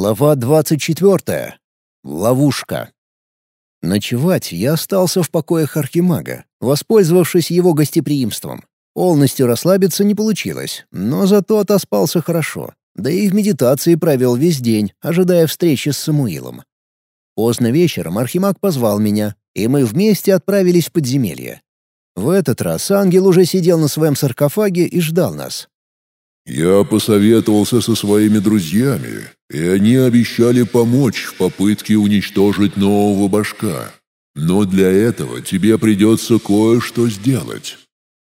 Глава 24. Ловушка. Ночевать я остался в покоях Архимага, воспользовавшись его гостеприимством. Полностью расслабиться не получилось, но зато отоспался хорошо. Да и в медитации провел весь день, ожидая встречи с Самуилом. Поздно вечером Архимаг позвал меня, и мы вместе отправились в подземелье. В этот раз ангел уже сидел на своем саркофаге и ждал нас. «Я посоветовался со своими друзьями, и они обещали помочь в попытке уничтожить нового башка. Но для этого тебе придется кое-что сделать.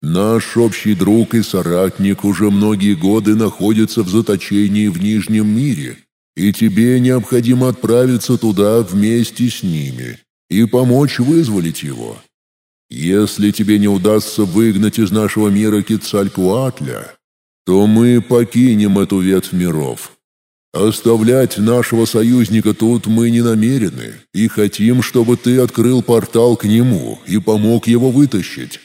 Наш общий друг и соратник уже многие годы находится в заточении в Нижнем мире, и тебе необходимо отправиться туда вместе с ними и помочь вызволить его. Если тебе не удастся выгнать из нашего мира Кицалькуатля, то мы покинем эту ветвь миров. Оставлять нашего союзника тут мы не намерены и хотим, чтобы ты открыл портал к нему и помог его вытащить.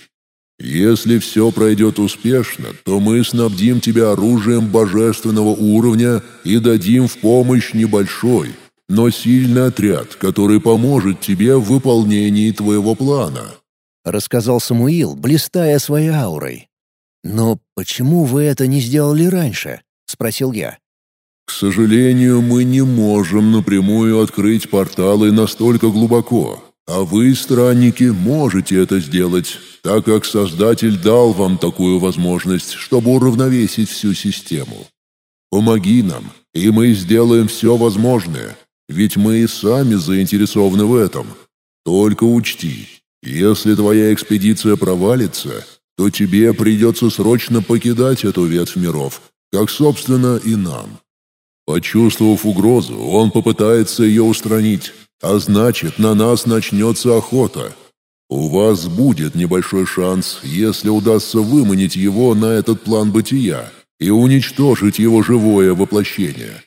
Если все пройдет успешно, то мы снабдим тебя оружием божественного уровня и дадим в помощь небольшой, но сильный отряд, который поможет тебе в выполнении твоего плана», — рассказал Самуил, блистая своей аурой. «Но почему вы это не сделали раньше?» — спросил я. «К сожалению, мы не можем напрямую открыть порталы настолько глубоко, а вы, странники, можете это сделать, так как Создатель дал вам такую возможность, чтобы уравновесить всю систему. Помоги нам, и мы сделаем все возможное, ведь мы и сами заинтересованы в этом. Только учти, если твоя экспедиция провалится, то тебе придется срочно покидать эту ветвь миров, как, собственно, и нам. Почувствовав угрозу, он попытается ее устранить, а значит, на нас начнется охота. У вас будет небольшой шанс, если удастся выманить его на этот план бытия и уничтожить его живое воплощение.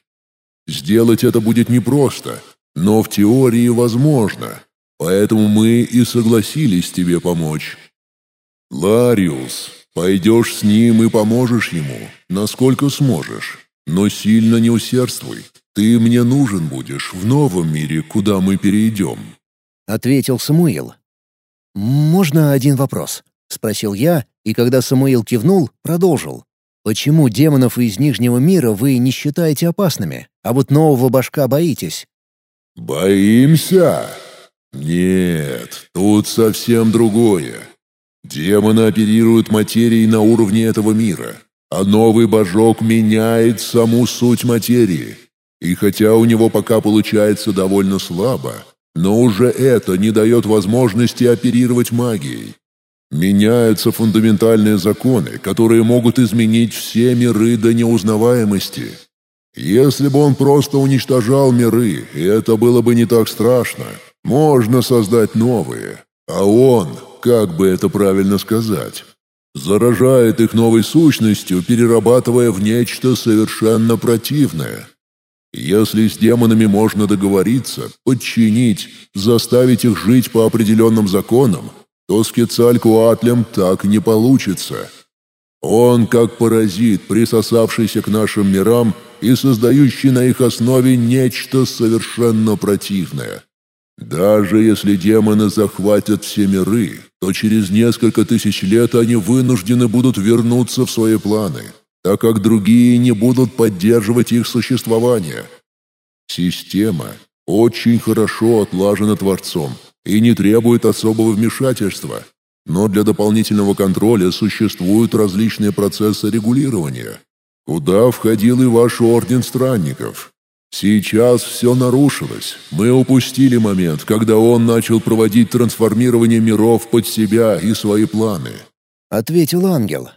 Сделать это будет непросто, но в теории возможно, поэтому мы и согласились тебе помочь. «Лариус, пойдешь с ним и поможешь ему, насколько сможешь, но сильно не усердствуй. Ты мне нужен будешь в новом мире, куда мы перейдем», — ответил Самуил. «Можно один вопрос?» — спросил я, и когда Самуил кивнул, продолжил. «Почему демонов из Нижнего мира вы не считаете опасными, а вот нового башка боитесь?» «Боимся? Нет, тут совсем другое. Демоны оперируют материей на уровне этого мира, а новый божок меняет саму суть материи. И хотя у него пока получается довольно слабо, но уже это не дает возможности оперировать магией. Меняются фундаментальные законы, которые могут изменить все миры до неузнаваемости. Если бы он просто уничтожал миры, это было бы не так страшно. Можно создать новые. А он, как бы это правильно сказать, заражает их новой сущностью, перерабатывая в нечто совершенно противное. Если с демонами можно договориться, подчинить, заставить их жить по определенным законам, то с Кецалькуатлем так не получится. Он как паразит, присосавшийся к нашим мирам и создающий на их основе нечто совершенно противное. Даже если демоны захватят все миры, то через несколько тысяч лет они вынуждены будут вернуться в свои планы, так как другие не будут поддерживать их существование. Система очень хорошо отлажена Творцом и не требует особого вмешательства, но для дополнительного контроля существуют различные процессы регулирования, куда входил и ваш Орден Странников. Сейчас все нарушилось. Мы упустили момент, когда он начал проводить трансформирование миров под себя и свои планы. Ответил ангел.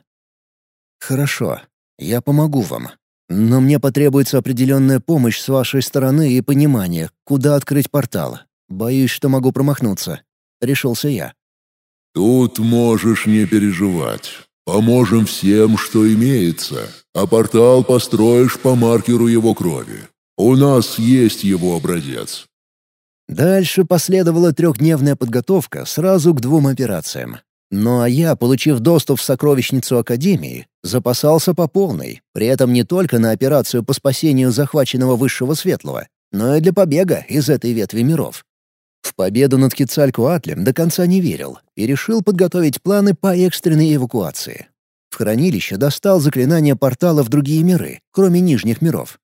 Хорошо, я помогу вам. Но мне потребуется определенная помощь с вашей стороны и понимание, куда открыть портал. Боюсь, что могу промахнуться. Решился я. Тут можешь не переживать. Поможем всем, что имеется, а портал построишь по маркеру его крови. У нас есть его образец». Дальше последовала трехдневная подготовка сразу к двум операциям. Ну а я, получив доступ в сокровищницу Академии, запасался по полной, при этом не только на операцию по спасению захваченного Высшего Светлого, но и для побега из этой ветви миров. В победу над Кицалькуатлем до конца не верил и решил подготовить планы по экстренной эвакуации. В хранилище достал заклинание портала в другие миры, кроме нижних миров.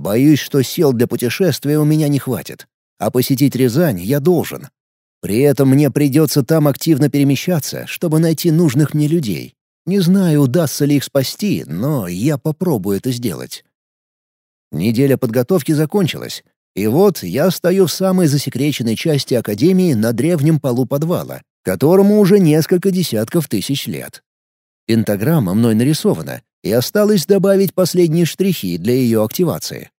Боюсь, что сил для путешествия у меня не хватит. А посетить Рязань я должен. При этом мне придется там активно перемещаться, чтобы найти нужных мне людей. Не знаю, удастся ли их спасти, но я попробую это сделать. Неделя подготовки закончилась, и вот я стою в самой засекреченной части Академии на древнем полу подвала, которому уже несколько десятков тысяч лет. Пентаграмма мной нарисована, и осталось добавить последние штрихи для ее активации.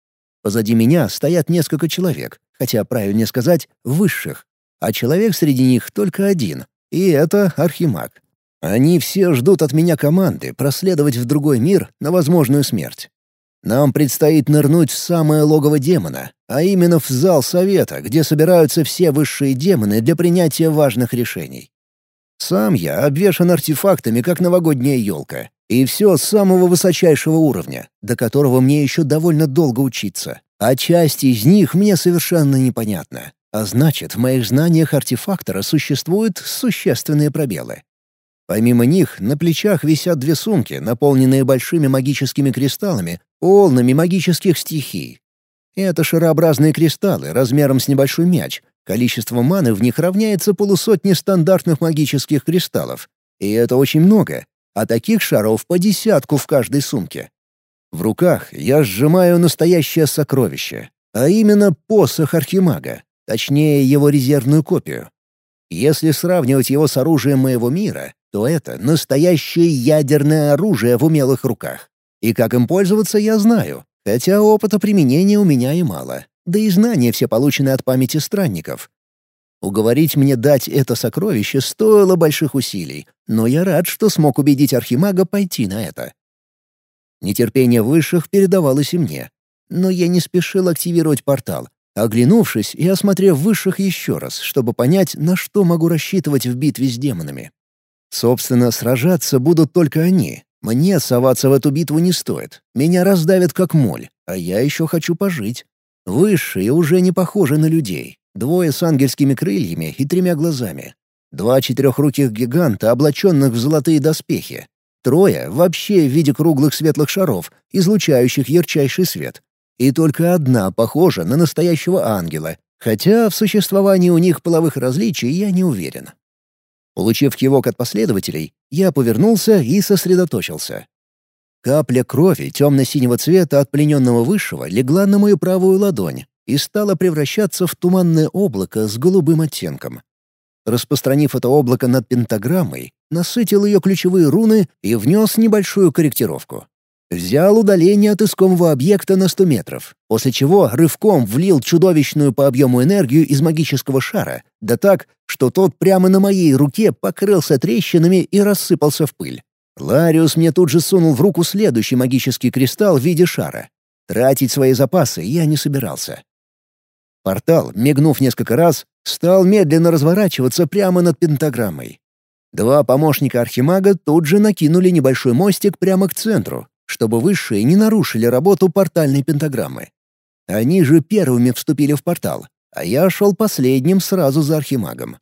Позади меня стоят несколько человек, хотя, правильнее сказать, высших, а человек среди них только один, и это Архимаг. Они все ждут от меня команды проследовать в другой мир на возможную смерть. Нам предстоит нырнуть в самое логово демона, а именно в зал совета, где собираются все высшие демоны для принятия важных решений. Сам я обвешан артефактами, как новогодняя елка, и все с самого высочайшего уровня, до которого мне еще довольно долго учиться. А часть из них мне совершенно непонятна. А значит, в моих знаниях артефактора существуют существенные пробелы. Помимо них, на плечах висят две сумки, наполненные большими магическими кристаллами, полными магических стихий. Это шарообразные кристаллы размером с небольшой мяч. Количество маны в них равняется полусотне стандартных магических кристаллов. И это очень много, а таких шаров по десятку в каждой сумке. В руках я сжимаю настоящее сокровище, а именно посох Архимага, точнее его резервную копию. Если сравнивать его с оружием моего мира, то это настоящее ядерное оружие в умелых руках. И как им пользоваться, я знаю, хотя опыта применения у меня и мало, да и знания все получены от памяти странников. Уговорить мне дать это сокровище стоило больших усилий, но я рад, что смог убедить Архимага пойти на это. Нетерпение высших передавалось и мне, но я не спешил активировать портал, оглянувшись и осмотрев высших еще раз, чтобы понять, на что могу рассчитывать в битве с демонами. Собственно, сражаться будут только они. Мне соваться в эту битву не стоит. Меня раздавят как моль, а я еще хочу пожить. Высшие уже не похожи на людей. Двое с ангельскими крыльями и тремя глазами. Два четырехруких гиганта, облаченных в золотые доспехи. Трое вообще в виде круглых светлых шаров, излучающих ярчайший свет. И только одна похожа на настоящего ангела, хотя в существовании у них половых различий я не уверен. Получив кивок от последователей, я повернулся и сосредоточился. Капля крови темно-синего цвета от плененного высшего легла на мою правую ладонь и стала превращаться в туманное облако с голубым оттенком. Распространив это облако над пентаграммой, насытил ее ключевые руны и внес небольшую корректировку. Взял удаление от искомого объекта на 100 метров, после чего рывком влил чудовищную по объему энергию из магического шара, да так, что тот прямо на моей руке покрылся трещинами и рассыпался в пыль. Лариус мне тут же сунул в руку следующий магический кристалл в виде шара. Тратить свои запасы я не собирался. Портал, мигнув несколько раз, стал медленно разворачиваться прямо над пентаграммой. Два помощника Архимага тут же накинули небольшой мостик прямо к центру, чтобы высшие не нарушили работу портальной пентаграммы. Они же первыми вступили в портал, а я шел последним сразу за архимагом.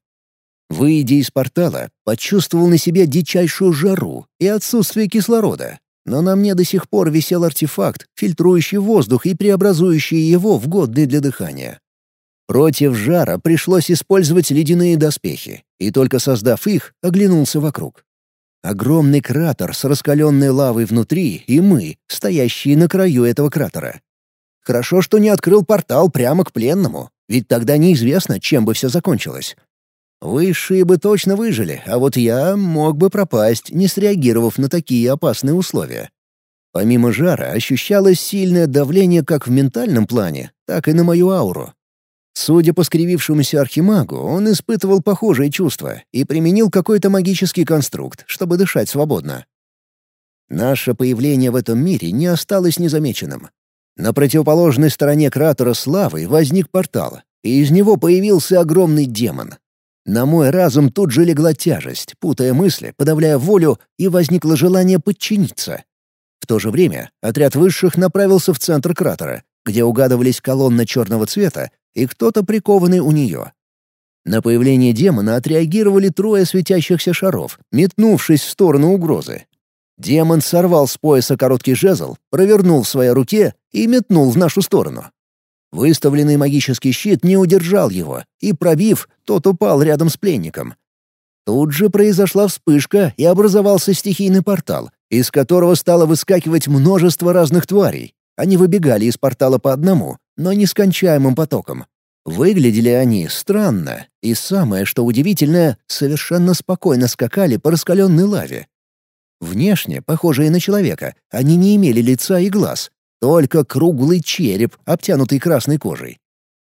Выйдя из портала, почувствовал на себе дичайшую жару и отсутствие кислорода, но на мне до сих пор висел артефакт, фильтрующий воздух и преобразующий его в годный для дыхания. Против жара пришлось использовать ледяные доспехи, и только создав их, оглянулся вокруг. Огромный кратер с раскаленной лавой внутри и мы, стоящие на краю этого кратера. Хорошо, что не открыл портал прямо к пленному, ведь тогда неизвестно, чем бы все закончилось. Высшие бы точно выжили, а вот я мог бы пропасть, не среагировав на такие опасные условия. Помимо жара ощущалось сильное давление как в ментальном плане, так и на мою ауру. Судя по скривившемуся архимагу, он испытывал похожие чувства и применил какой-то магический конструкт, чтобы дышать свободно. Наше появление в этом мире не осталось незамеченным. На противоположной стороне кратера Славы возник портал, и из него появился огромный демон. На мой разум тут же легла тяжесть, путая мысли, подавляя волю, и возникло желание подчиниться. В то же время отряд высших направился в центр кратера, где угадывались колонна черного цвета и кто-то прикованный у нее. На появление демона отреагировали трое светящихся шаров, метнувшись в сторону угрозы. Демон сорвал с пояса короткий жезл, провернул в своей руке и метнул в нашу сторону. Выставленный магический щит не удержал его, и, пробив, тот упал рядом с пленником. Тут же произошла вспышка, и образовался стихийный портал, из которого стало выскакивать множество разных тварей. Они выбегали из портала по одному, но нескончаемым потоком. Выглядели они странно, и самое, что удивительное, совершенно спокойно скакали по раскаленной лаве. Внешне, похожие на человека, они не имели лица и глаз, только круглый череп, обтянутый красной кожей.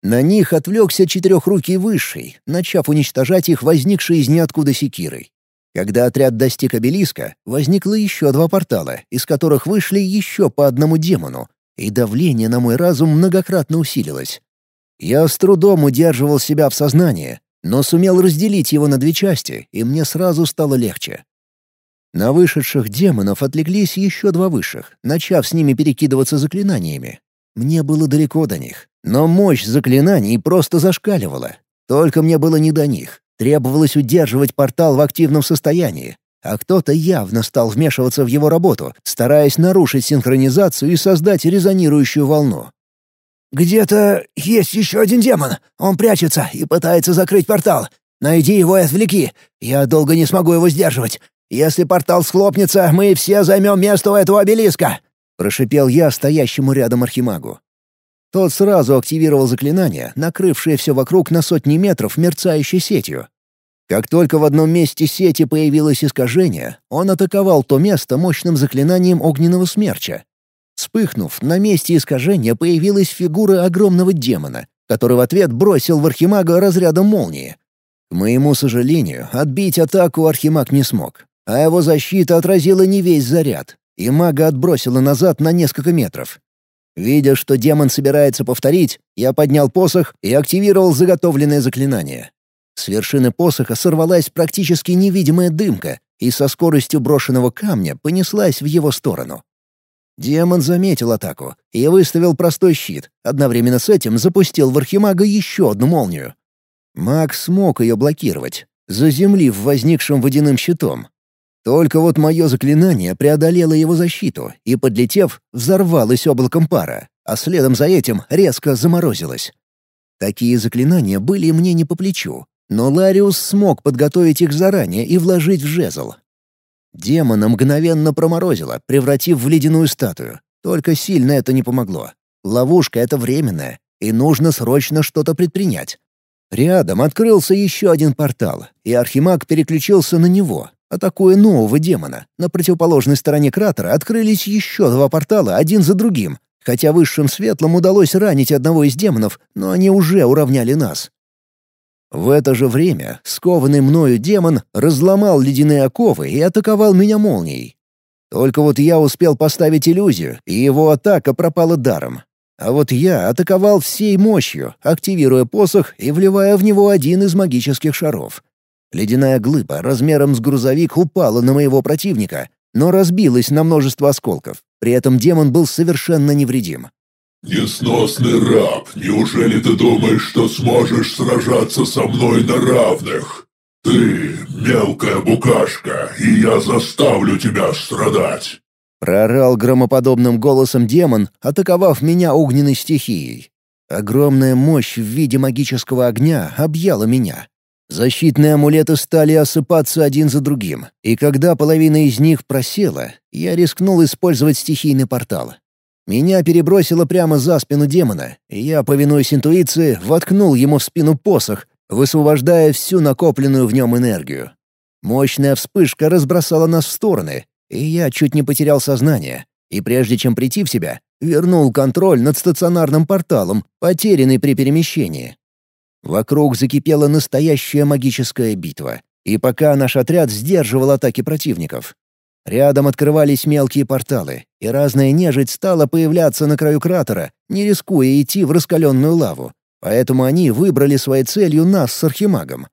На них отвлекся четырехрукий высший, начав уничтожать их возникшей из ниоткуда секирой. Когда отряд достиг обелиска, возникло еще два портала, из которых вышли еще по одному демону, и давление на мой разум многократно усилилось. Я с трудом удерживал себя в сознании, но сумел разделить его на две части, и мне сразу стало легче. На вышедших демонов отвлеклись еще два высших, начав с ними перекидываться заклинаниями. Мне было далеко до них, но мощь заклинаний просто зашкаливала. Только мне было не до них. Требовалось удерживать портал в активном состоянии, а кто-то явно стал вмешиваться в его работу, стараясь нарушить синхронизацию и создать резонирующую волну. «Где-то есть еще один демон. Он прячется и пытается закрыть портал. Найди его и отвлеки. Я долго не смогу его сдерживать. Если портал схлопнется, мы все займем место у этого обелиска!» — прошипел я стоящему рядом архимагу. Тот сразу активировал заклинание, накрывшее все вокруг на сотни метров мерцающей сетью. Как только в одном месте сети появилось искажение, он атаковал то место мощным заклинанием огненного смерча. Вспыхнув, на месте искажения появилась фигура огромного демона, который в ответ бросил в архимага разрядом молнии. К моему сожалению, отбить атаку архимаг не смог а его защита отразила не весь заряд, и мага отбросила назад на несколько метров. Видя, что демон собирается повторить, я поднял посох и активировал заготовленное заклинание. С вершины посоха сорвалась практически невидимая дымка и со скоростью брошенного камня понеслась в его сторону. Демон заметил атаку и выставил простой щит, одновременно с этим запустил в архимага еще одну молнию. Маг смог ее блокировать, заземлив возникшим водяным щитом, только вот мое заклинание преодолело его защиту и, подлетев, взорвалось облаком пара, а следом за этим резко заморозилось. Такие заклинания были мне не по плечу, но Лариус смог подготовить их заранее и вложить в жезл. Демона мгновенно проморозило, превратив в ледяную статую. Только сильно это не помогло. Ловушка — это временная, и нужно срочно что-то предпринять. Рядом открылся еще один портал, и Архимаг переключился на него, Атакуя нового демона, на противоположной стороне кратера открылись еще два портала один за другим, хотя высшим светлым удалось ранить одного из демонов, но они уже уравняли нас. В это же время скованный мною демон разломал ледяные оковы и атаковал меня молнией. Только вот я успел поставить иллюзию, и его атака пропала даром. А вот я атаковал всей мощью, активируя посох и вливая в него один из магических шаров — Ледяная глыба размером с грузовик упала на моего противника, но разбилась на множество осколков. При этом демон был совершенно невредим. «Несносный раб, неужели ты думаешь, что сможешь сражаться со мной на равных? Ты мелкая букашка, и я заставлю тебя страдать!» Прорал громоподобным голосом демон, атаковав меня огненной стихией. Огромная мощь в виде магического огня объяла меня. Защитные амулеты стали осыпаться один за другим, и когда половина из них просела, я рискнул использовать стихийный портал. Меня перебросило прямо за спину демона, и я, повинуясь интуиции, воткнул ему в спину посох, высвобождая всю накопленную в нем энергию. Мощная вспышка разбросала нас в стороны, и я чуть не потерял сознание, и прежде чем прийти в себя, вернул контроль над стационарным порталом, потерянный при перемещении. Вокруг закипела настоящая магическая битва. И пока наш отряд сдерживал атаки противников. Рядом открывались мелкие порталы, и разная нежить стала появляться на краю кратера, не рискуя идти в раскаленную лаву. Поэтому они выбрали своей целью нас с Архимагом.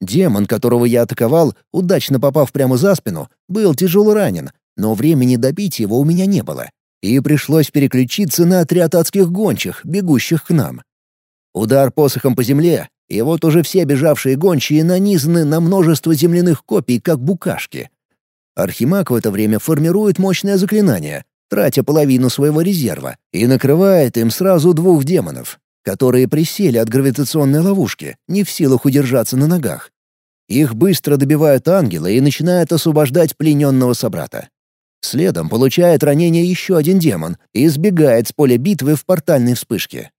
Демон, которого я атаковал, удачно попав прямо за спину, был тяжело ранен, но времени добить его у меня не было. И пришлось переключиться на отряд адских гончих, бегущих к нам. Удар посохом по земле, и вот уже все бежавшие гончие нанизаны на множество земляных копий, как букашки. Архимаг в это время формирует мощное заклинание, тратя половину своего резерва, и накрывает им сразу двух демонов, которые присели от гравитационной ловушки, не в силах удержаться на ногах. Их быстро добивают ангелы и начинают освобождать плененного собрата. Следом получает ранение еще один демон и избегает с поля битвы в портальной вспышке.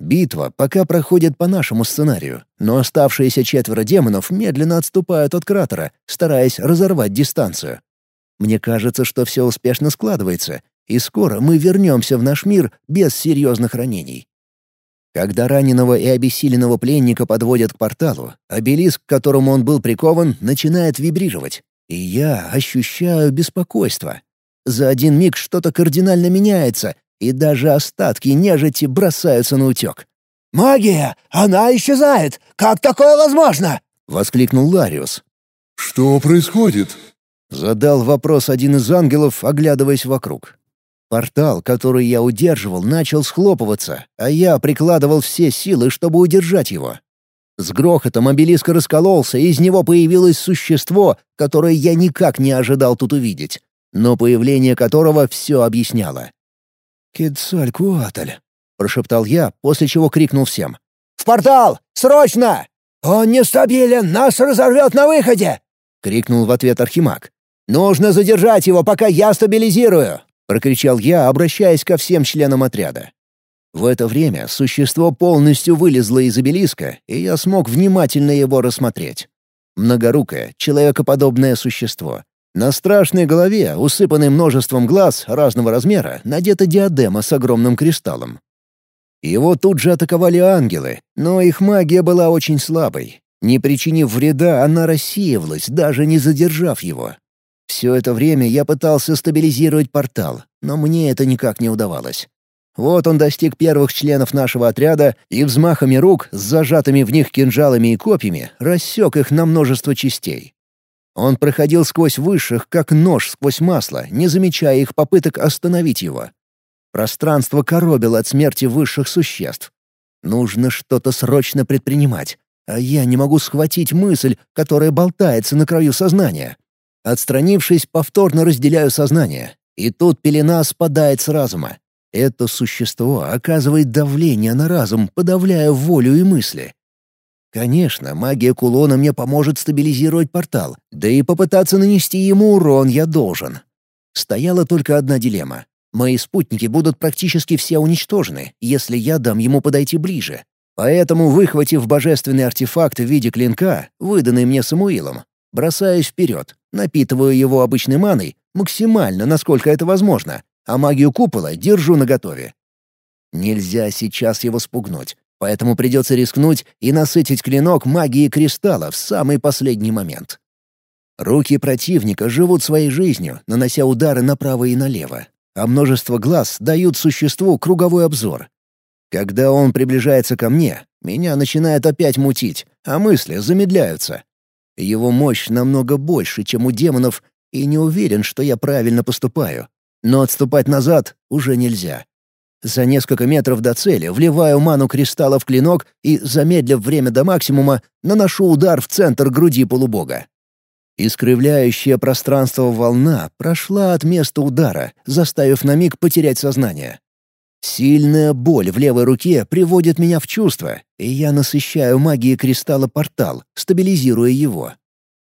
Битва пока проходит по нашему сценарию, но оставшиеся четверо демонов медленно отступают от кратера, стараясь разорвать дистанцию. Мне кажется, что все успешно складывается, и скоро мы вернемся в наш мир без серьезных ранений. Когда раненого и обессиленного пленника подводят к порталу, обелиск, к которому он был прикован, начинает вибрировать, и я ощущаю беспокойство. За один миг что-то кардинально меняется, и даже остатки нежити бросаются на утек. «Магия! Она исчезает! Как такое возможно?» — воскликнул Лариус. «Что происходит?» — задал вопрос один из ангелов, оглядываясь вокруг. Портал, который я удерживал, начал схлопываться, а я прикладывал все силы, чтобы удержать его. С грохотом обелиск раскололся, и из него появилось существо, которое я никак не ожидал тут увидеть, но появление которого все объясняло. «Кецалькуатль», — прошептал я, после чего крикнул всем. «В портал! Срочно! Он нестабилен, нас разорвет на выходе!» — крикнул в ответ Архимаг. «Нужно задержать его, пока я стабилизирую!» — прокричал я, обращаясь ко всем членам отряда. В это время существо полностью вылезло из обелиска, и я смог внимательно его рассмотреть. Многорукое, человекоподобное существо, на страшной голове, усыпанной множеством глаз разного размера, надета диадема с огромным кристаллом. Его тут же атаковали ангелы, но их магия была очень слабой. Не причинив вреда, она рассеивалась, даже не задержав его. Все это время я пытался стабилизировать портал, но мне это никак не удавалось. Вот он достиг первых членов нашего отряда и взмахами рук с зажатыми в них кинжалами и копьями рассек их на множество частей. Он проходил сквозь высших, как нож сквозь масло, не замечая их попыток остановить его. Пространство коробило от смерти высших существ. Нужно что-то срочно предпринимать, а я не могу схватить мысль, которая болтается на краю сознания. Отстранившись, повторно разделяю сознание, и тут пелена спадает с разума. Это существо оказывает давление на разум, подавляя волю и мысли. Конечно, магия кулона мне поможет стабилизировать портал, да и попытаться нанести ему урон я должен. Стояла только одна дилемма. Мои спутники будут практически все уничтожены, если я дам ему подойти ближе. Поэтому, выхватив божественный артефакт в виде клинка, выданный мне Самуилом, бросаюсь вперед, напитываю его обычной маной, максимально, насколько это возможно, а магию купола держу наготове. Нельзя сейчас его спугнуть, поэтому придется рискнуть и насытить клинок магией кристалла в самый последний момент. Руки противника живут своей жизнью, нанося удары направо и налево, а множество глаз дают существу круговой обзор. Когда он приближается ко мне, меня начинает опять мутить, а мысли замедляются. Его мощь намного больше, чем у демонов, и не уверен, что я правильно поступаю. Но отступать назад уже нельзя. За несколько метров до цели вливаю ману кристалла в клинок и, замедлив время до максимума, наношу удар в центр груди полубога. Искривляющая пространство волна прошла от места удара, заставив на миг потерять сознание. Сильная боль в левой руке приводит меня в чувство, и я насыщаю магией кристалла портал, стабилизируя его.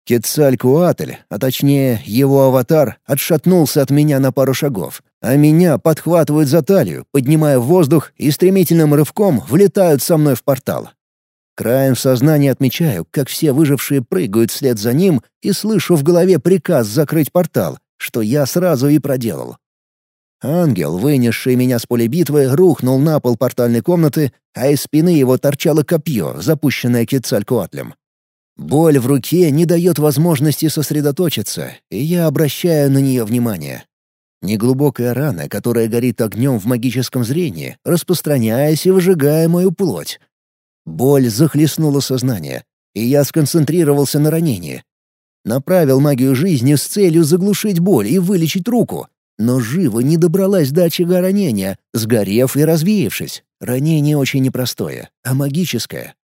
Кецалькуатль, а точнее его аватар, отшатнулся от меня на пару шагов, а меня подхватывают за талию, поднимая в воздух и стремительным рывком влетают со мной в портал. Краем сознания отмечаю, как все выжившие прыгают вслед за ним и слышу в голове приказ закрыть портал, что я сразу и проделал. Ангел, вынесший меня с поля битвы, рухнул на пол портальной комнаты, а из спины его торчало копье, запущенное Кецалькуатлем. Боль в руке не дает возможности сосредоточиться, и я обращаю на нее внимание. Неглубокая рана, которая горит огнем в магическом зрении, распространяясь и выжигая мою плоть. Боль захлестнула сознание, и я сконцентрировался на ранении. Направил магию жизни с целью заглушить боль и вылечить руку, но живо не добралась до очага ранения, сгорев и развеявшись. Ранение очень непростое, а магическое.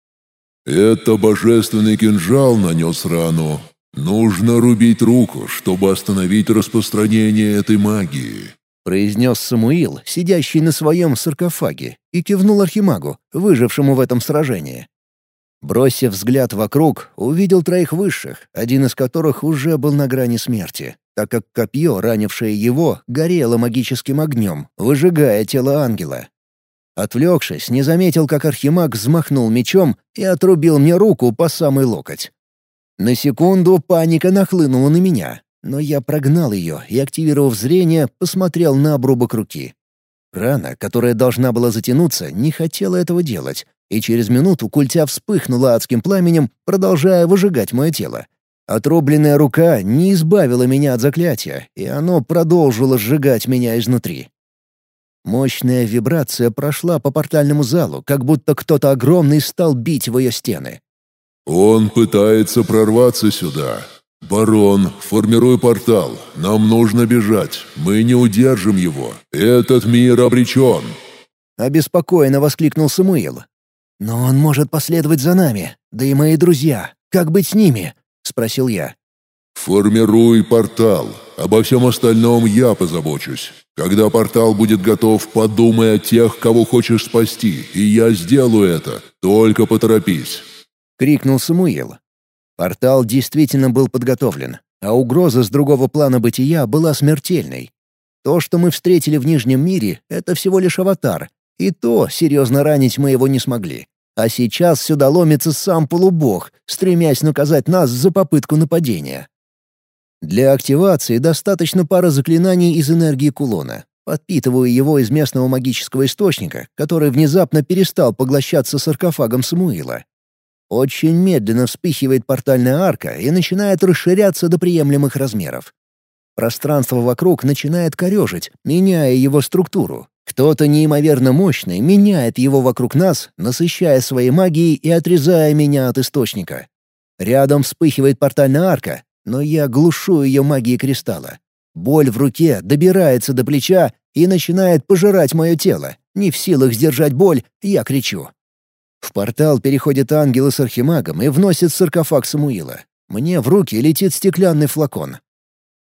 «Это божественный кинжал нанес рану. Нужно рубить руку, чтобы остановить распространение этой магии», — произнес Самуил, сидящий на своем саркофаге, и кивнул Архимагу, выжившему в этом сражении. Бросив взгляд вокруг, увидел троих высших, один из которых уже был на грани смерти, так как копье, ранившее его, горело магическим огнем, выжигая тело ангела. Отвлекшись, не заметил, как Архимаг взмахнул мечом и отрубил мне руку по самый локоть. На секунду паника нахлынула на меня, но я прогнал ее и, активировав зрение, посмотрел на обрубок руки. Рана, которая должна была затянуться, не хотела этого делать, и через минуту культя вспыхнула адским пламенем, продолжая выжигать мое тело. Отрубленная рука не избавила меня от заклятия, и оно продолжило сжигать меня изнутри. Мощная вибрация прошла по портальному залу, как будто кто-то огромный стал бить в ее стены. «Он пытается прорваться сюда. Барон, формируй портал. Нам нужно бежать. Мы не удержим его. Этот мир обречен!» Обеспокоенно воскликнул Самуил. «Но он может последовать за нами, да и мои друзья. Как быть с ними?» — спросил я. «Формируй портал. Обо всем остальном я позабочусь. Когда портал будет готов, подумай о тех, кого хочешь спасти, и я сделаю это. Только поторопись!» — крикнул Самуил. Портал действительно был подготовлен, а угроза с другого плана бытия была смертельной. То, что мы встретили в Нижнем мире, — это всего лишь аватар, и то серьезно ранить мы его не смогли. А сейчас сюда ломится сам полубог, стремясь наказать нас за попытку нападения. Для активации достаточно пары заклинаний из энергии кулона. Подпитываю его из местного магического источника, который внезапно перестал поглощаться саркофагом Самуила. Очень медленно вспыхивает портальная арка и начинает расширяться до приемлемых размеров. Пространство вокруг начинает корежить, меняя его структуру, кто-то неимоверно мощный меняет его вокруг нас, насыщая своей магией и отрезая меня от источника. Рядом вспыхивает портальная арка, но я глушу ее магией кристалла. Боль в руке добирается до плеча и начинает пожирать мое тело. Не в силах сдержать боль, я кричу. В портал переходит ангелы с архимагом и вносит саркофаг Самуила. Мне в руки летит стеклянный флакон.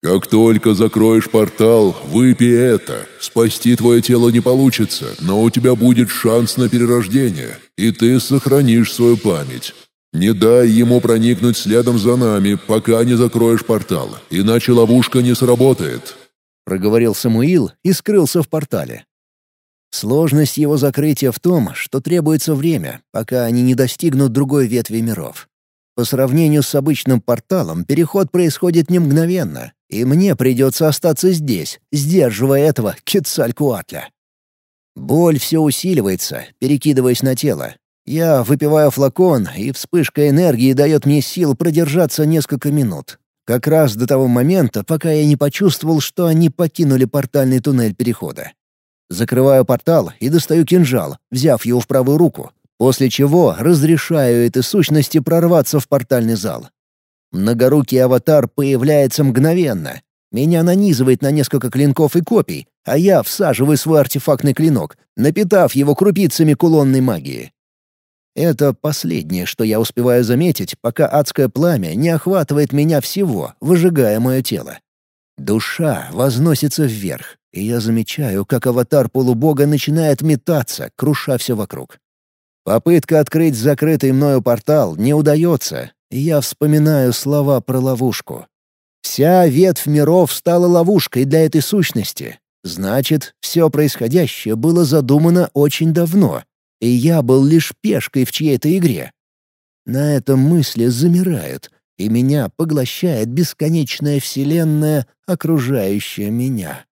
Как только закроешь портал, выпей это. Спасти твое тело не получится, но у тебя будет шанс на перерождение, и ты сохранишь свою память. Не дай ему проникнуть следом за нами, пока не закроешь портал, иначе ловушка не сработает», — проговорил Самуил и скрылся в портале. Сложность его закрытия в том, что требуется время, пока они не достигнут другой ветви миров. По сравнению с обычным порталом, переход происходит не мгновенно, и мне придется остаться здесь, сдерживая этого Кецалькуатля. Боль все усиливается, перекидываясь на тело. Я выпиваю флакон, и вспышка энергии дает мне сил продержаться несколько минут. Как раз до того момента, пока я не почувствовал, что они покинули портальный туннель перехода. Закрываю портал и достаю кинжал, взяв его в правую руку, после чего разрешаю этой сущности прорваться в портальный зал. Многорукий аватар появляется мгновенно. Меня нанизывает на несколько клинков и копий, а я всаживаю свой артефактный клинок, напитав его крупицами кулонной магии. Это последнее, что я успеваю заметить, пока адское пламя не охватывает меня всего, выжигая мое тело. Душа возносится вверх, и я замечаю, как аватар полубога начинает метаться, круша все вокруг. Попытка открыть закрытый мною портал не удается, и я вспоминаю слова про ловушку. Вся ветвь миров стала ловушкой для этой сущности. Значит, все происходящее было задумано очень давно, и я был лишь пешкой в чьей-то игре. На этом мысли замирают, и меня поглощает бесконечная вселенная, окружающая меня.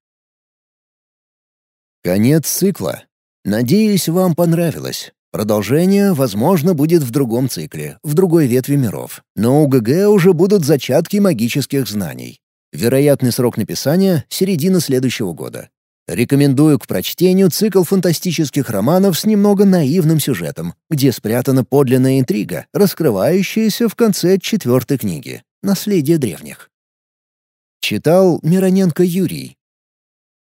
Конец цикла. Надеюсь, вам понравилось. Продолжение, возможно, будет в другом цикле, в другой ветви миров. Но у ГГ уже будут зачатки магических знаний. Вероятный срок написания — середина следующего года. Рекомендую к прочтению цикл фантастических романов с немного наивным сюжетом, где спрятана подлинная интрига, раскрывающаяся в конце четвертой книги «Наследие древних». Читал Мироненко Юрий.